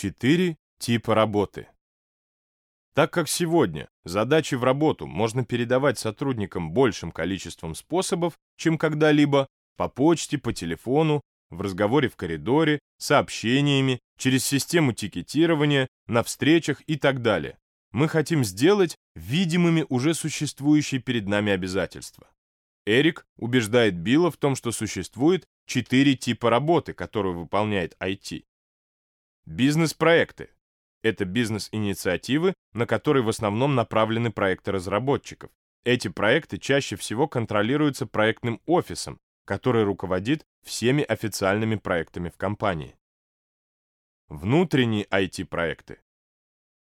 Четыре типа работы. Так как сегодня задачи в работу можно передавать сотрудникам большим количеством способов, чем когда-либо, по почте, по телефону, в разговоре в коридоре, сообщениями, через систему тикетирования, на встречах и так далее, мы хотим сделать видимыми уже существующие перед нами обязательства. Эрик убеждает Билла в том, что существует четыре типа работы, которую выполняет IT. Бизнес-проекты. Это бизнес-инициативы, на которые в основном направлены проекты разработчиков. Эти проекты чаще всего контролируются проектным офисом, который руководит всеми официальными проектами в компании. Внутренние IT-проекты.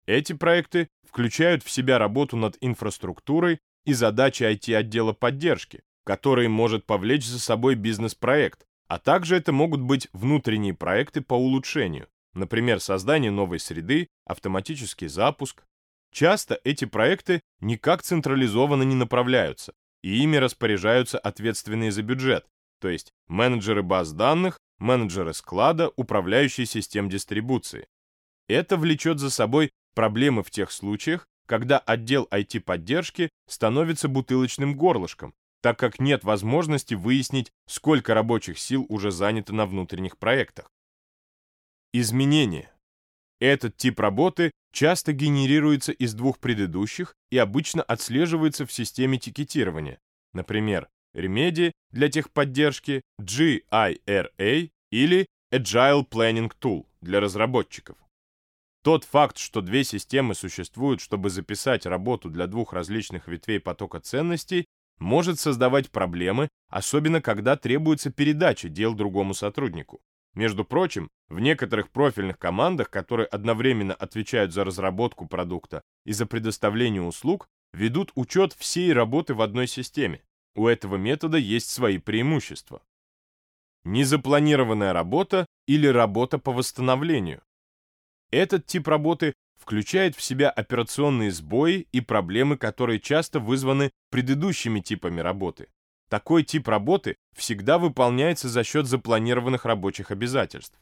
Эти проекты включают в себя работу над инфраструктурой и задачи IT-отдела поддержки, который может повлечь за собой бизнес-проект, а также это могут быть внутренние проекты по улучшению, например, создание новой среды, автоматический запуск. Часто эти проекты никак централизованно не направляются, и ими распоряжаются ответственные за бюджет, то есть менеджеры баз данных, менеджеры склада, управляющие систем дистрибуции. Это влечет за собой проблемы в тех случаях, когда отдел IT-поддержки становится бутылочным горлышком, так как нет возможности выяснить, сколько рабочих сил уже занято на внутренних проектах. Изменения. Этот тип работы часто генерируется из двух предыдущих и обычно отслеживается в системе тикетирования, например, Remedy для техподдержки, GIRA или Agile Planning Tool для разработчиков. Тот факт, что две системы существуют, чтобы записать работу для двух различных ветвей потока ценностей, может создавать проблемы, особенно когда требуется передача дел другому сотруднику. Между прочим, в некоторых профильных командах, которые одновременно отвечают за разработку продукта и за предоставление услуг, ведут учет всей работы в одной системе. У этого метода есть свои преимущества. Незапланированная работа или работа по восстановлению. Этот тип работы включает в себя операционные сбои и проблемы, которые часто вызваны предыдущими типами работы. Такой тип работы всегда выполняется за счет запланированных рабочих обязательств.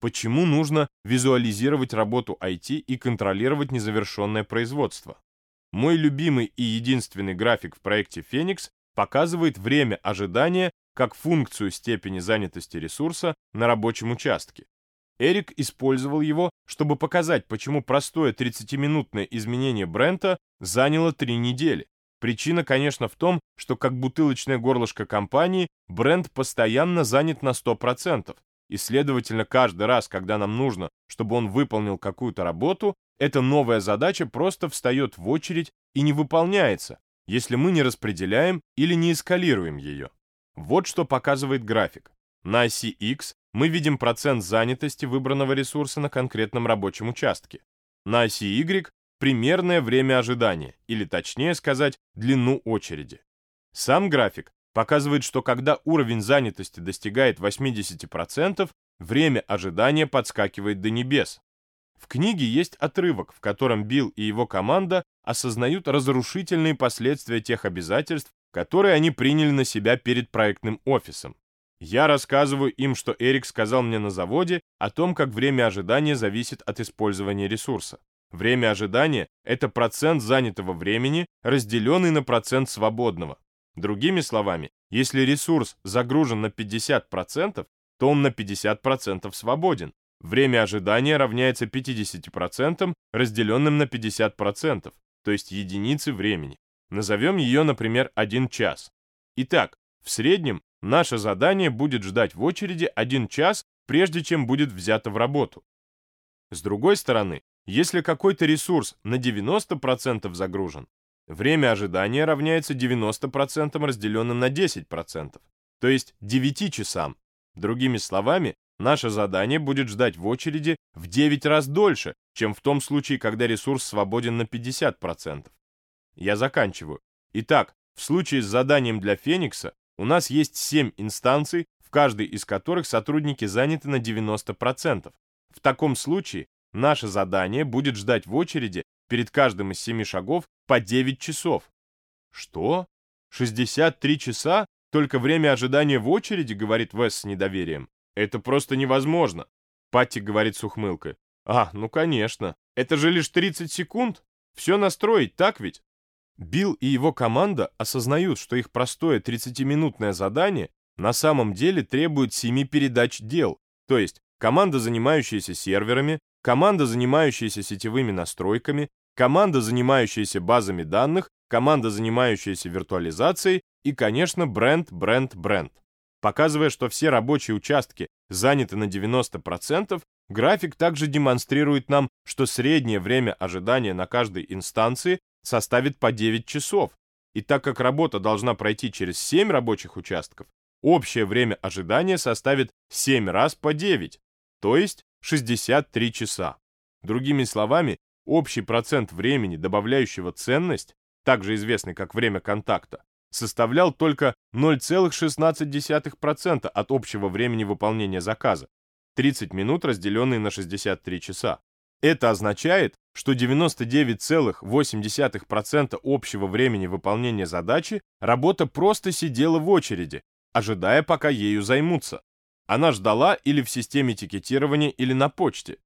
Почему нужно визуализировать работу IT и контролировать незавершенное производство? Мой любимый и единственный график в проекте Феникс показывает время ожидания как функцию степени занятости ресурса на рабочем участке. Эрик использовал его, чтобы показать, почему простое 30-минутное изменение Брента заняло 3 недели. Причина, конечно, в том, что как бутылочное горлышко компании, Брент постоянно занят на 100%, и, следовательно, каждый раз, когда нам нужно, чтобы он выполнил какую-то работу, эта новая задача просто встает в очередь и не выполняется, если мы не распределяем или не эскалируем ее. Вот что показывает график. На оси X мы видим процент занятости выбранного ресурса на конкретном рабочем участке. На оси Y – примерное время ожидания, или точнее сказать, длину очереди. Сам график показывает, что когда уровень занятости достигает 80%, время ожидания подскакивает до небес. В книге есть отрывок, в котором Билл и его команда осознают разрушительные последствия тех обязательств, которые они приняли на себя перед проектным офисом. Я рассказываю им, что Эрик сказал мне на заводе о том, как время ожидания зависит от использования ресурса. Время ожидания – это процент занятого времени, разделенный на процент свободного. Другими словами, если ресурс загружен на 50%, то он на 50% свободен. Время ожидания равняется 50%, разделенным на 50%, то есть единицы времени. Назовем ее, например, 1 час. Итак, в среднем Наше задание будет ждать в очереди один час, прежде чем будет взято в работу. С другой стороны, если какой-то ресурс на 90% загружен, время ожидания равняется 90% разделенным на 10%, то есть 9 часам. Другими словами, наше задание будет ждать в очереди в 9 раз дольше, чем в том случае, когда ресурс свободен на 50%. Я заканчиваю. Итак, в случае с заданием для Феникса у нас есть 7 инстанций, в каждой из которых сотрудники заняты на 90%. В таком случае наше задание будет ждать в очереди перед каждым из 7 шагов по 9 часов. Что? 63 часа? Только время ожидания в очереди, говорит Вес с недоверием. Это просто невозможно. Патти говорит с ухмылкой. А, ну конечно. Это же лишь 30 секунд. Все настроить, так ведь? Билл и его команда осознают, что их простое 30-минутное задание на самом деле требует 7 передач дел, то есть команда, занимающаяся серверами, команда, занимающаяся сетевыми настройками, команда, занимающаяся базами данных, команда, занимающаяся виртуализацией и, конечно, бренд, бренд, бренд. Показывая, что все рабочие участки заняты на 90%, график также демонстрирует нам, что среднее время ожидания на каждой инстанции составит по 9 часов. И так как работа должна пройти через 7 рабочих участков, общее время ожидания составит 7 раз по 9, то есть 63 часа. Другими словами, общий процент времени, добавляющего ценность, также известный как время контакта, составлял только 0,16% от общего времени выполнения заказа, 30 минут, разделенные на 63 часа. Это означает, что 99,8% общего времени выполнения задачи работа просто сидела в очереди, ожидая, пока ею займутся. Она ждала или в системе тикетирования, или на почте.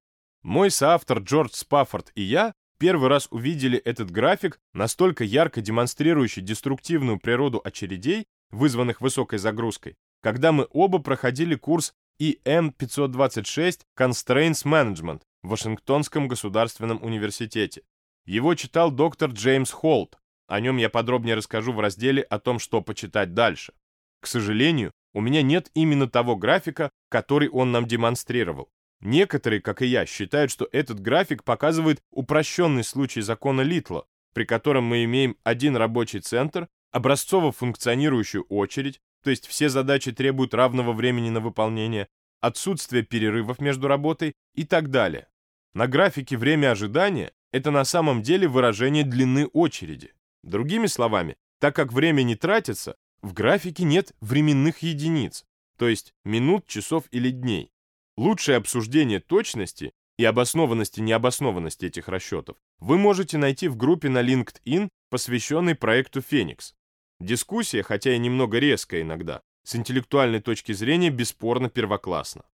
Мой соавтор Джордж Спаффорд и я первый раз увидели этот график, настолько ярко демонстрирующий деструктивную природу очередей, вызванных высокой загрузкой, когда мы оба проходили курс EM526 Constraints Management в Вашингтонском государственном университете. Его читал доктор Джеймс Холт. О нем я подробнее расскажу в разделе о том, что почитать дальше. К сожалению, у меня нет именно того графика, который он нам демонстрировал. Некоторые, как и я, считают, что этот график показывает упрощенный случай закона Литла, при котором мы имеем один рабочий центр, образцово функционирующую очередь, то есть все задачи требуют равного времени на выполнение, отсутствие перерывов между работой и так далее. На графике время ожидания – это на самом деле выражение длины очереди. Другими словами, так как время не тратится, в графике нет временных единиц, то есть минут, часов или дней. Лучшее обсуждение точности и обоснованности необоснованности этих расчетов вы можете найти в группе на LinkedIn, посвященной проекту «Феникс». Дискуссия, хотя и немного резкая иногда, с интеллектуальной точки зрения бесспорно первокласна.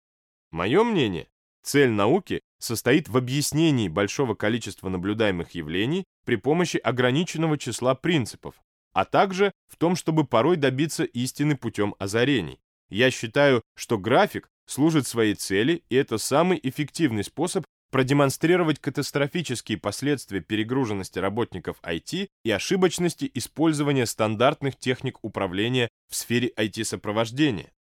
Мое мнение, цель науки состоит в объяснении большого количества наблюдаемых явлений при помощи ограниченного числа принципов, а также в том, чтобы порой добиться истины путем озарений. Я считаю, что график служит своей цели, и это самый эффективный способ продемонстрировать катастрофические последствия перегруженности работников IT и ошибочности использования стандартных техник управления в сфере IT-сопровождения.